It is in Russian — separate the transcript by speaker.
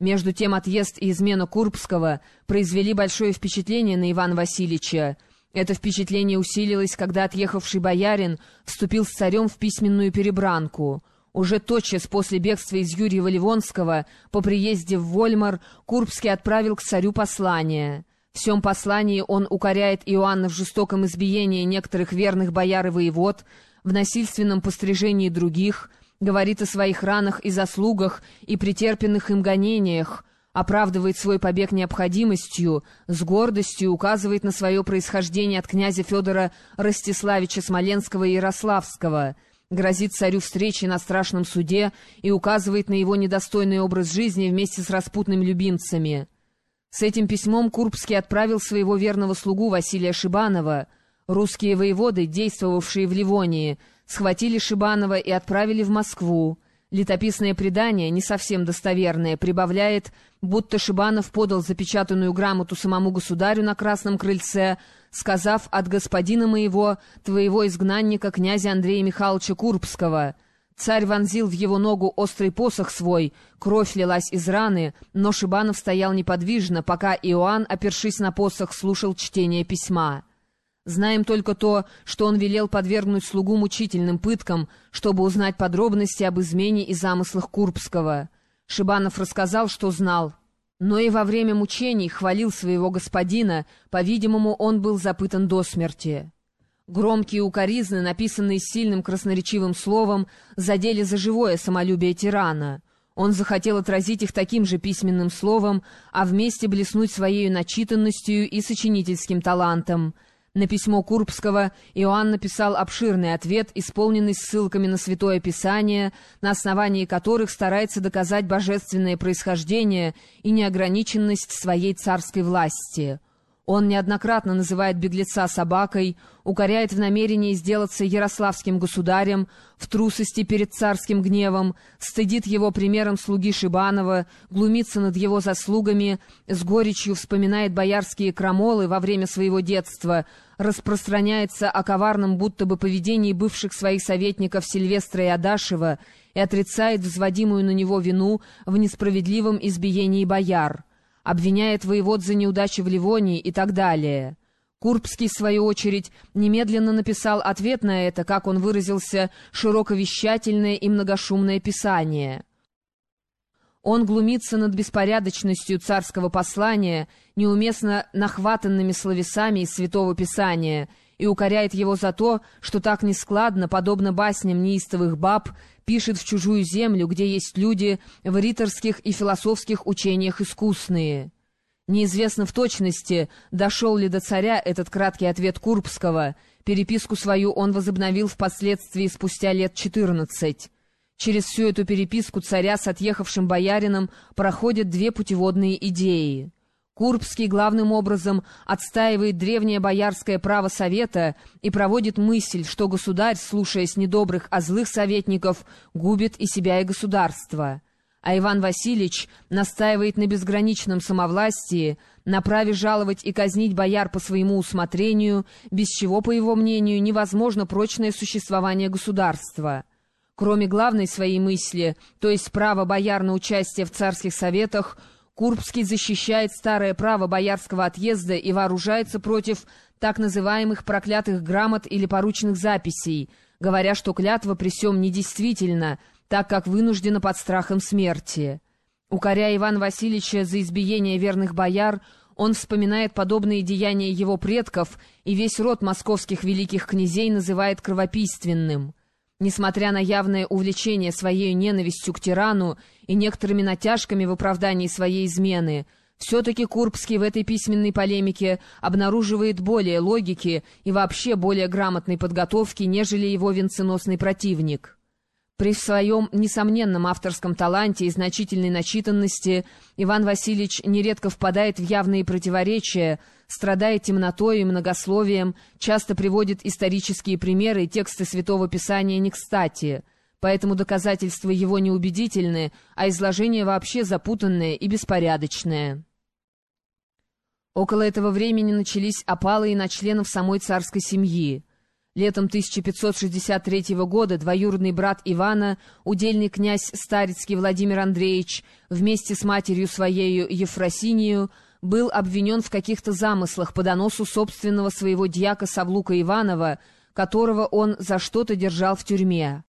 Speaker 1: Между тем отъезд и измена Курбского произвели большое впечатление на Ивана Васильевича. Это впечатление усилилось, когда отъехавший боярин вступил с царем в письменную перебранку. Уже тотчас после бегства из Юрьева Ливонского по приезде в Вольмар Курбский отправил к царю послание. В всем послании он укоряет Иоанна в жестоком избиении некоторых верных бояр и воевод, в насильственном пострижении других — говорит о своих ранах и заслугах и претерпенных им гонениях, оправдывает свой побег необходимостью, с гордостью указывает на свое происхождение от князя Федора Ростиславича Смоленского и Ярославского, грозит царю встречи на страшном суде и указывает на его недостойный образ жизни вместе с распутными любимцами. С этим письмом Курбский отправил своего верного слугу Василия Шибанова. Русские воеводы, действовавшие в Ливонии, схватили Шибанова и отправили в Москву. Летописное предание, не совсем достоверное, прибавляет, будто Шибанов подал запечатанную грамоту самому государю на Красном крыльце, сказав от господина моего, твоего изгнанника, князя Андрея Михайловича Курбского. Царь вонзил в его ногу острый посох свой, кровь лилась из раны, но Шибанов стоял неподвижно, пока Иоанн, опершись на посох, слушал чтение письма. Знаем только то, что он велел подвергнуть слугу мучительным пыткам, чтобы узнать подробности об измене и замыслах Курбского. Шибанов рассказал, что знал. Но и во время мучений хвалил своего господина, по-видимому, он был запытан до смерти. Громкие укоризны, написанные сильным красноречивым словом, задели за живое самолюбие тирана. Он захотел отразить их таким же письменным словом, а вместе блеснуть своей начитанностью и сочинительским талантом — на письмо Курбского Иоанн написал обширный ответ, исполненный ссылками на Святое Писание, на основании которых старается доказать божественное происхождение и неограниченность своей царской власти. Он неоднократно называет беглеца собакой, укоряет в намерении сделаться ярославским государем, в трусости перед царским гневом, стыдит его примером слуги Шибанова, глумится над его заслугами, с горечью вспоминает боярские крамолы во время своего детства, распространяется о коварном будто бы поведении бывших своих советников Сильвестра и Адашева и отрицает взводимую на него вину в несправедливом избиении бояр обвиняет воевод за неудачи в Ливонии и так далее. Курбский, в свою очередь, немедленно написал ответ на это, как он выразился, широковещательное и многошумное писание. Он глумится над беспорядочностью царского послания, неуместно нахватанными словесами из Святого Писания, и укоряет его за то, что так нескладно, подобно басням неистовых баб, пишет в чужую землю, где есть люди в риторских и философских учениях искусные. Неизвестно в точности, дошел ли до царя этот краткий ответ Курбского. Переписку свою он возобновил впоследствии спустя лет четырнадцать. Через всю эту переписку царя с отъехавшим боярином проходят две путеводные идеи — Курбский главным образом отстаивает древнее боярское право совета и проводит мысль, что государь, слушаясь недобрых, а злых советников, губит и себя, и государство. А Иван Васильевич настаивает на безграничном самовластии, на праве жаловать и казнить бояр по своему усмотрению, без чего, по его мнению, невозможно прочное существование государства. Кроме главной своей мысли, то есть права бояр на участие в царских советах, Курбский защищает старое право боярского отъезда и вооружается против так называемых проклятых грамот или поручных записей, говоря, что клятва при сём недействительна, так как вынуждена под страхом смерти. Укоряя Ивана Васильевича за избиение верных бояр, он вспоминает подобные деяния его предков и весь род московских великих князей называет кровопийственным. Несмотря на явное увлечение своей ненавистью к тирану и некоторыми натяжками в оправдании своей измены, все-таки Курбский в этой письменной полемике обнаруживает более логики и вообще более грамотной подготовки, нежели его венценосный противник. При своем несомненном авторском таланте и значительной начитанности Иван Васильевич нередко впадает в явные противоречия, страдает темнотой и многословием, часто приводит исторические примеры и тексты Святого Писания не кстати, поэтому доказательства его неубедительны, а изложение вообще запутанное и беспорядочное. Около этого времени начались опалы и на членов самой царской семьи. Летом 1563 года двоюродный брат Ивана, удельный князь Старицкий Владимир Андреевич, вместе с матерью своею Ефросинию, был обвинен в каких-то замыслах по доносу собственного своего дьяка Савлука Иванова, которого он за что-то держал в тюрьме.